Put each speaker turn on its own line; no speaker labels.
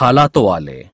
थाला तो आ